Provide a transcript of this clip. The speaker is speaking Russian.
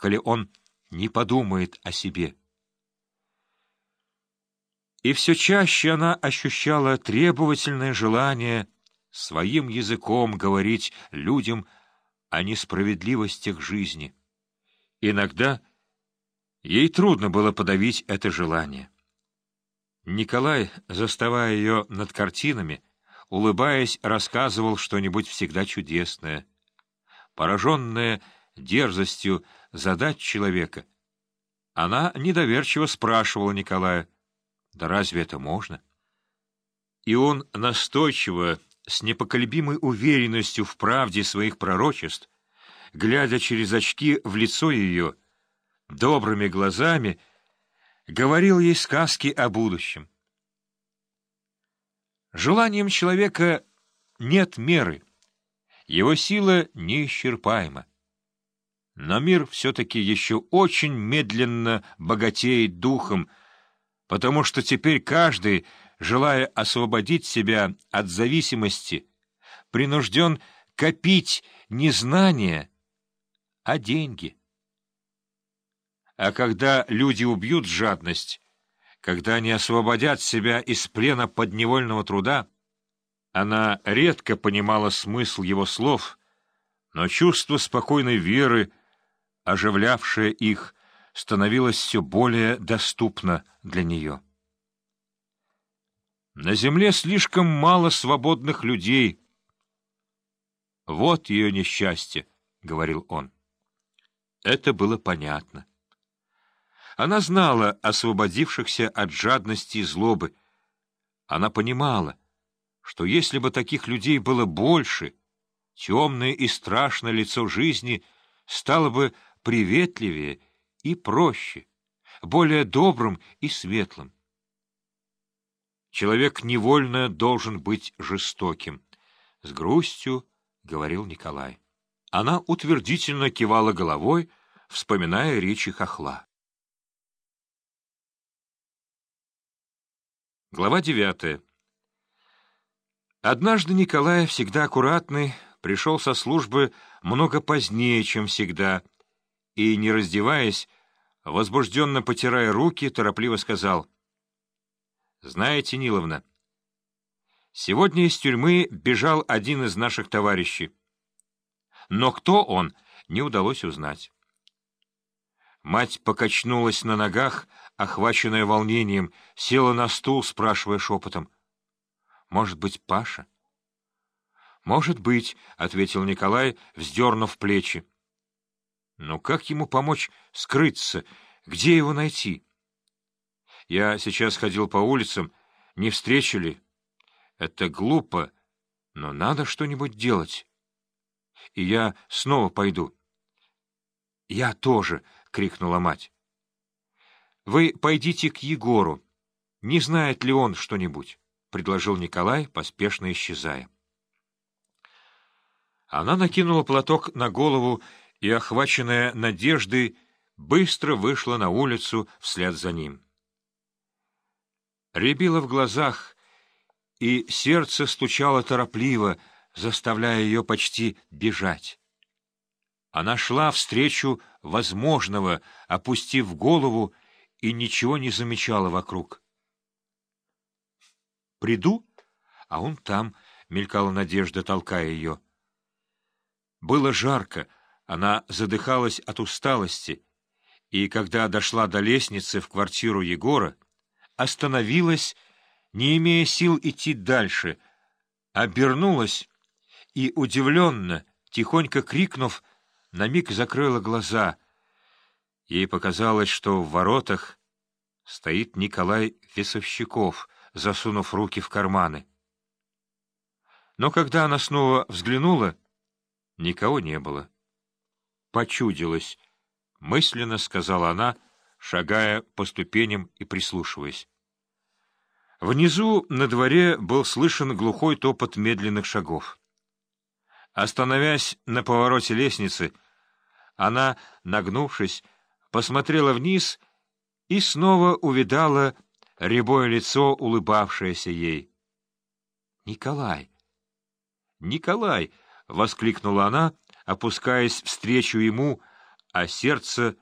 коли он не подумает о себе. И все чаще она ощущала требовательное желание своим языком говорить людям о несправедливостях жизни. Иногда ей трудно было подавить это желание. Николай, заставая ее над картинами, улыбаясь, рассказывал что-нибудь всегда чудесное. Пораженная дерзостью задать человека, она недоверчиво спрашивала Николая, «Да разве это можно?» И он настойчиво, с непоколебимой уверенностью в правде своих пророчеств, глядя через очки в лицо ее, добрыми глазами, говорил ей сказки о будущем. Желанием человека нет меры, его сила неисчерпаема. Но мир все-таки еще очень медленно богатеет духом, потому что теперь каждый, желая освободить себя от зависимости, принужден копить не знания, а деньги. А когда люди убьют жадность, когда они освободят себя из плена подневольного труда, она редко понимала смысл его слов, но чувство спокойной веры, оживлявшее их, становилось все более доступно для нее. На земле слишком мало свободных людей. Вот ее несчастье, — говорил он. Это было понятно. Она знала освободившихся от жадности и злобы. Она понимала, что если бы таких людей было больше, темное и страшное лицо жизни стало бы приветливее и проще, более добрым и светлым. Человек невольно должен быть жестоким, — с грустью говорил Николай. Она утвердительно кивала головой, вспоминая речи хохла. Глава девятая. Однажды Николай, всегда аккуратный, пришел со службы много позднее, чем всегда, и, не раздеваясь, возбужденно потирая руки, торопливо сказал. — Знаете, Ниловна, сегодня из тюрьмы бежал один из наших товарищей. Но кто он, не удалось узнать. Мать покачнулась на ногах, охваченная волнением, села на стул, спрашивая шепотом. — Может быть, Паша? — Может быть, — ответил Николай, вздернув плечи. — Но как ему помочь скрыться? Где его найти? Я сейчас ходил по улицам, не встречали. Это глупо, но надо что-нибудь делать. И я снова пойду. — Я тоже, — крикнула мать. Вы пойдите к Егору. Не знает ли он что-нибудь? — предложил Николай, поспешно исчезая. Она накинула платок на голову и, охваченная надеждой, быстро вышла на улицу вслед за ним. Рябило в глазах, и сердце стучало торопливо, заставляя ее почти бежать. Она шла встречу возможного, опустив голову и ничего не замечала вокруг. «Приду?» А он там, — мелькала надежда, толкая ее. Было жарко, она задыхалась от усталости, и, когда дошла до лестницы в квартиру Егора, остановилась, не имея сил идти дальше, обернулась и, удивленно, тихонько крикнув, на миг закрыла глаза — Ей показалось, что в воротах стоит Николай Весовщиков, засунув руки в карманы. Но когда она снова взглянула, никого не было. «Почудилась», — мысленно сказала она, шагая по ступеням и прислушиваясь. Внизу на дворе был слышен глухой топот медленных шагов. Остановясь на повороте лестницы, она, нагнувшись, посмотрела вниз и снова увидала рябое лицо, улыбавшееся ей. «Николай! Николай!» — воскликнула она, опускаясь встречу ему, а сердце